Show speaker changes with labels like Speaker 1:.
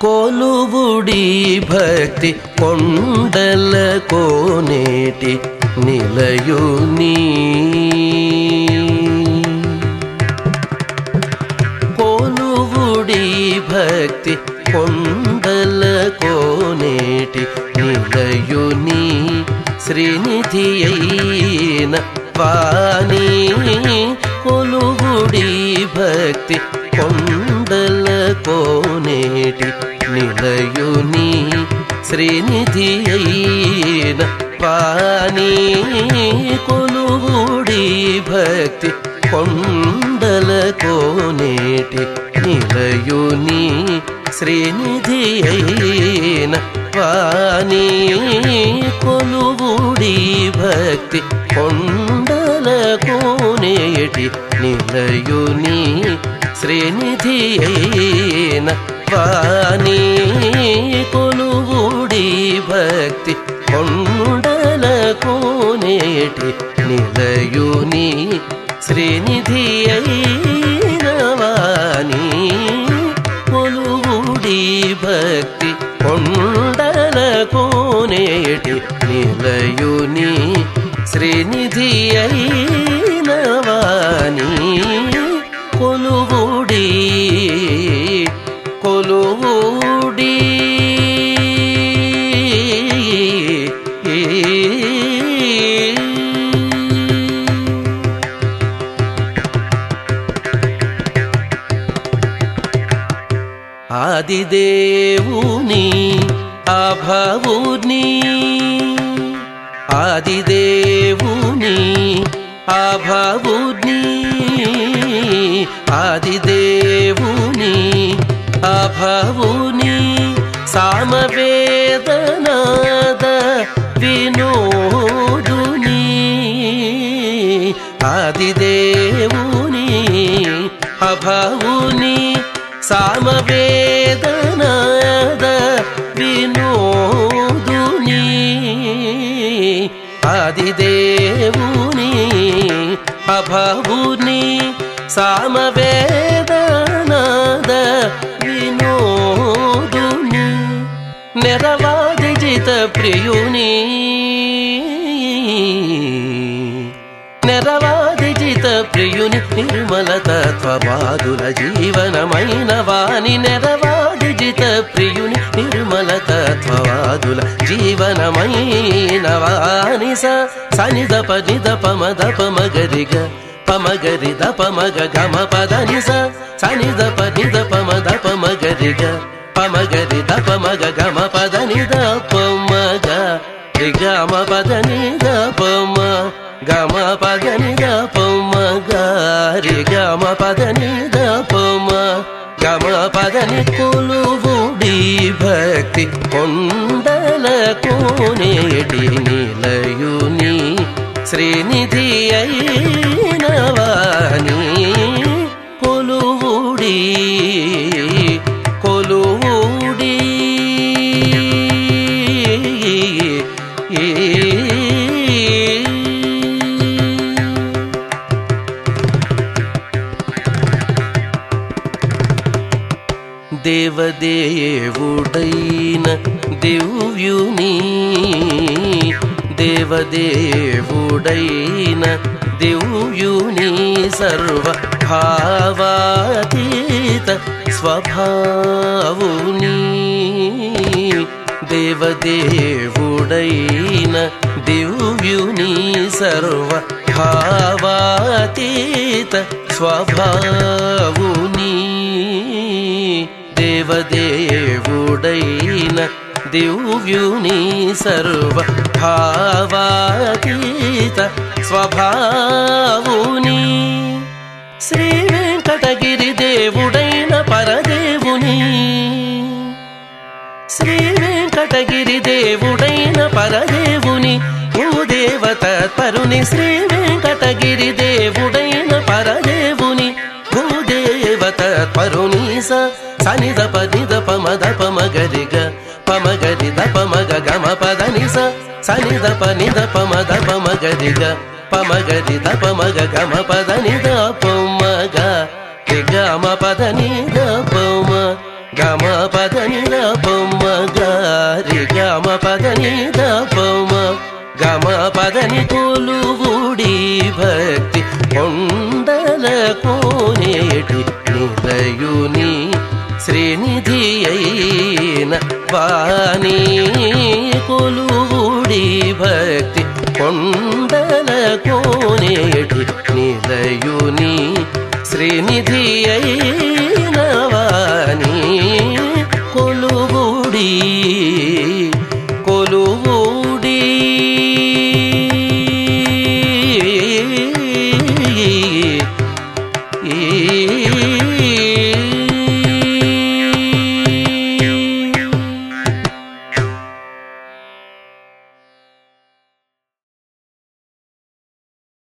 Speaker 1: కొలువుడి భక్తి కొండల కోనేటి నిలయుని కొలువుడి భక్తి కొండల కోనేటి నిలయుని శ్రీనిధి అయిన వాణి కొలువుడి భక్తి కొండల కోనేటి నిలయుని శ్రీనిధి అయిన పానీ కొలుగుడి భక్తి కొండల కోనేటి నిలయుని శ్రీనిధి అయిన పానీ కొలుగుడి భక్తి కొండల కోనేటి నిలయుని శ్రీనిధి అయిన వాణి కొలువుడి భక్తి కొండల కోనేటి నిలయుని శ్రీనిధి అయిన వాణి కొలువుడి భక్తి కొండల కోనేటి నిలయుని శ్రీనిధి అయిన వాణి ఆదిదేవుని అభవుని ఆదిదేవుని అభవుని ఆదిదేవుని అభవుని సామవేదనాద వినోదుని ఆదిదేవుని అభవుని సామవేదనాద వినోదుని ఆదిదేవుని అభవుని సామవేదనాద వినోదుని నెరవాది జిత ప్రియుని నెరవా జిత ప్రియుని నిర్మల తత్వబాదుల జీవనమైన వాణి నెరవాది జిత ప్రియుని నిర్మల తత్వవాదుల జీవనమైన వాణి స సనిద పనిద పమద పమగరిగ పమగరి ద పమగ గమ పదని స సనిద పనిద పమద పమగరిగ పమగరి ద పమగ గమ పదని ద పమగ రిగమ పదని ద పమ గమ పదని ద పమ గారి గమ పదని ద పమ గమ పదని కొలువుడి భక్తి కొండల కోనేటి నిలయుని శ్రీనిధి అయినవాని కొలువుడి దేవదేవుడైన దివ్యుని దేవదేవుడైన దివ్యుని సర్వ భావాతీత స్వభావుని దేవదేవుడైన దివ్యుని సర్వ భావాతీత స్వభావుని. దేవుడైన దివ్యుని సర్వ భావాతీత స్వభావుని. శ్రీ వెంకటగిరి దేవుడైన పరదేవుని. శ్రీ వెంకటగిరి దేవుడైన పరదేవుని. భూదేవత పరుని శ్రీ వెంకటగిరి దేవుడైన పరదేవుని. భూదేవత పరుని స సనిద పనిద పమద పమగరిగ పమగరి ద పమగ గమ పద పదని స సనిద పనిద పమద పమగరిగ పమగరి ద పమగ గమ పద పదని ద పమగ గమ పదని ద పమ గమ పద పదని దపమ రి గమ పద పదని దపమ గమ పద ని పదని కొలువుడి భక్తి కొండల కోనేటి నిలయుని శ్రీనిధి అయిన వాణి కొలుడి భక్తి కొండల కోనేటి నిలయుని శ్రీనిధి అయిన వాణి కొలువుడి